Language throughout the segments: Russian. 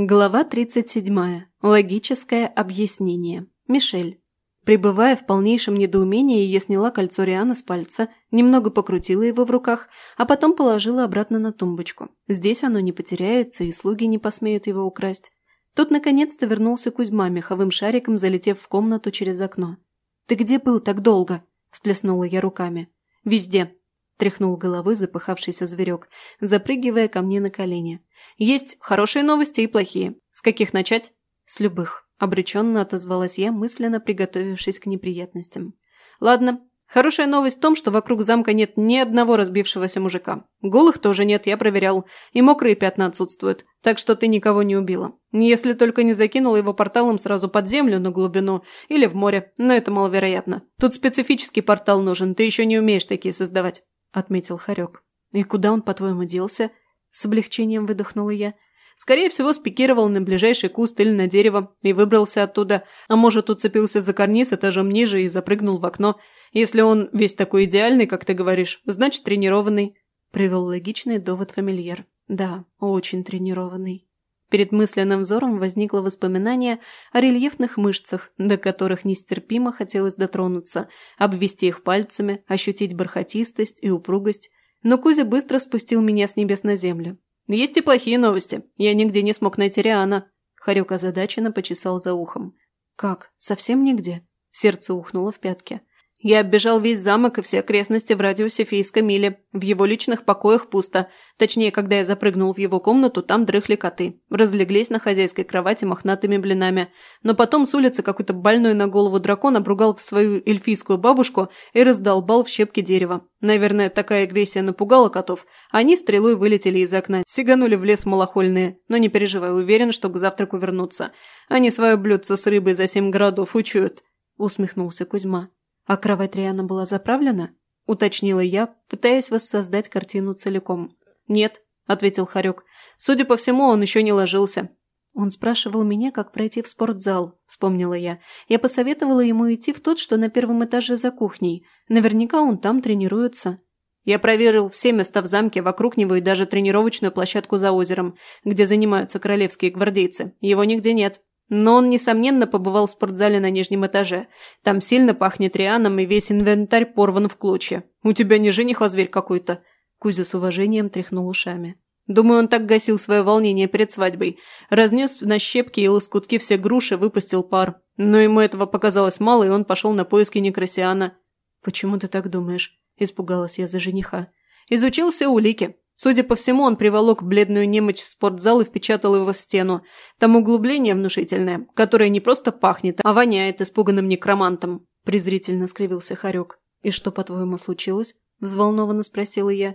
Глава 37. Логическое объяснение. Мишель. Пребывая в полнейшем недоумении, я сняла кольцо Риана с пальца, немного покрутила его в руках, а потом положила обратно на тумбочку. Здесь оно не потеряется, и слуги не посмеют его украсть. Тут наконец-то вернулся Кузьма, меховым шариком залетев в комнату через окно. «Ты где был так долго?» – всплеснула я руками. «Везде», – тряхнул головой запыхавшийся зверек, запрыгивая ко мне на колени. Есть хорошие новости и плохие. С каких начать? С любых. Обреченно отозвалась я, мысленно приготовившись к неприятностям. Ладно. Хорошая новость в том, что вокруг замка нет ни одного разбившегося мужика. Голых тоже нет, я проверял. И мокрые пятна отсутствуют. Так что ты никого не убила. Если только не закинула его порталом сразу под землю на глубину или в море. Но это маловероятно. Тут специфический портал нужен, ты еще не умеешь такие создавать. Отметил Харек. И куда он, по-твоему, делся? С облегчением выдохнула я. Скорее всего, спикировал на ближайший куст или на дерево и выбрался оттуда, а может, уцепился за карниз этажом ниже и запрыгнул в окно. Если он весь такой идеальный, как ты говоришь, значит, тренированный. Привел логичный довод фамильер. Да, очень тренированный. Перед мысленным взором возникло воспоминание о рельефных мышцах, до которых нестерпимо хотелось дотронуться, обвести их пальцами, ощутить бархатистость и упругость, но Кузя быстро спустил меня с небес на землю. «Есть и плохие новости. Я нигде не смог найти Риана». Харек озадаченно почесал за ухом. «Как? Совсем нигде?» Сердце ухнуло в пятки. Я оббежал весь замок и все окрестности в радиусе Фейска мили. В его личных покоях пусто. Точнее, когда я запрыгнул в его комнату, там дрыхли коты. Разлеглись на хозяйской кровати мохнатыми блинами. Но потом с улицы какой-то больной на голову дракон обругал в свою эльфийскую бабушку и раздолбал в щепки дерева. Наверное, такая агрессия напугала котов. Они стрелой вылетели из окна, сиганули в лес малохольные. Но не переживай, уверен, что к завтраку вернутся. Они свое блюдце с рыбой за семь городов учуют. Усмехнулся Кузьма. «А кровать Риана была заправлена?» – уточнила я, пытаясь воссоздать картину целиком. «Нет», – ответил Харек. «Судя по всему, он еще не ложился». «Он спрашивал меня, как пройти в спортзал», – вспомнила я. Я посоветовала ему идти в тот, что на первом этаже за кухней. Наверняка он там тренируется. Я проверил все места в замке, вокруг него и даже тренировочную площадку за озером, где занимаются королевские гвардейцы. Его нигде нет. Но он, несомненно, побывал в спортзале на нижнем этаже. Там сильно пахнет рианом, и весь инвентарь порван в клочья. У тебя не жених, а зверь какой-то. Кузя с уважением тряхнул ушами. Думаю, он так гасил свое волнение перед свадьбой. Разнес на щепки и лоскутки все груши, выпустил пар. Но ему этого показалось мало, и он пошел на поиски Некрасиана. «Почему ты так думаешь?» – испугалась я за жениха. «Изучил все улики. Судя по всему, он приволок бледную немочь в спортзал и впечатал его в стену. Там углубление внушительное, которое не просто пахнет, а воняет испуганным некромантом. Презрительно скривился Харек. «И что, по-твоему, случилось?» – взволнованно спросила я.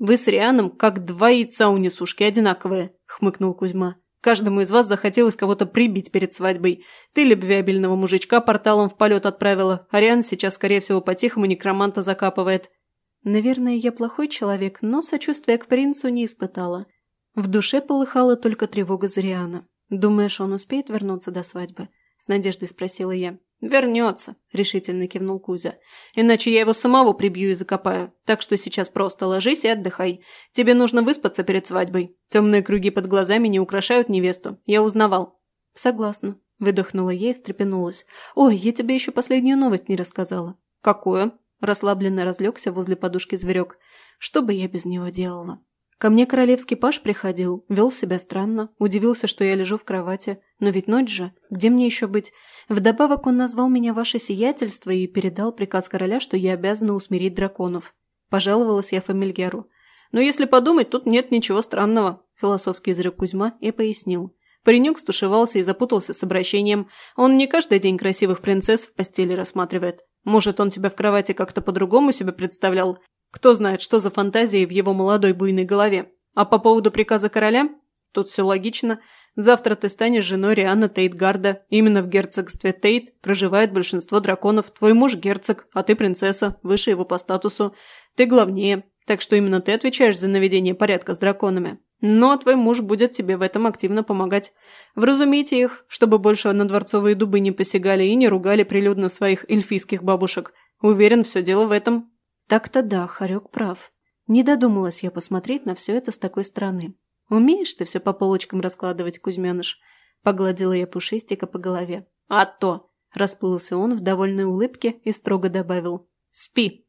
«Вы с Рианом как два яйца у несушки, одинаковые», – хмыкнул Кузьма. «Каждому из вас захотелось кого-то прибить перед свадьбой. Ты любвеобильного мужичка порталом в полет отправила, а Риан сейчас, скорее всего, по-тихому некроманта закапывает. Наверное, я плохой человек, но сочувствия к принцу не испытала. В душе полыхала только тревога Зриана. «Думаешь, он успеет вернуться до свадьбы?» – с надеждой спросила я. «Вернется», – решительно кивнул Кузя. «Иначе я его самого прибью и закопаю. Так что сейчас просто ложись и отдыхай. Тебе нужно выспаться перед свадьбой. Темные круги под глазами не украшают невесту. Я узнавал». «Согласна», – выдохнула я и встрепенулась. «Ой, я тебе еще последнюю новость не рассказала». «Какую?» Расслабленно разлегся возле подушки зверек. Что бы я без него делала? Ко мне королевский паш приходил, вел себя странно, удивился, что я лежу в кровати. Но ведь ночь же, где мне еще быть? Вдобавок он назвал меня ваше сиятельство и передал приказ короля, что я обязана усмирить драконов. Пожаловалась я фамильяру. «Но если подумать, тут нет ничего странного», – философски изрек Кузьма и пояснил. Паренек стушевался и запутался с обращением. Он не каждый день красивых принцесс в постели рассматривает. Может, он тебя в кровати как-то по-другому себе представлял? Кто знает, что за фантазии в его молодой буйной голове. А по поводу приказа короля? Тут все логично. Завтра ты станешь женой Риана Тейтгарда. Именно в герцогстве Тейт проживает большинство драконов. Твой муж герцог, а ты принцесса, выше его по статусу. Ты главнее, так что именно ты отвечаешь за наведение порядка с драконами. Но твой муж будет тебе в этом активно помогать. Вразумите их, чтобы больше на дворцовые дубы не посягали и не ругали прилюдно своих эльфийских бабушек. Уверен, все дело в этом». Так-то да, Харек прав. Не додумалась я посмотреть на все это с такой стороны. Умеешь ты все по полочкам раскладывать, Кузьмёныш?» Погладила я пушистика по голове. «А то!» – расплылся он в довольной улыбке и строго добавил. «Спи!»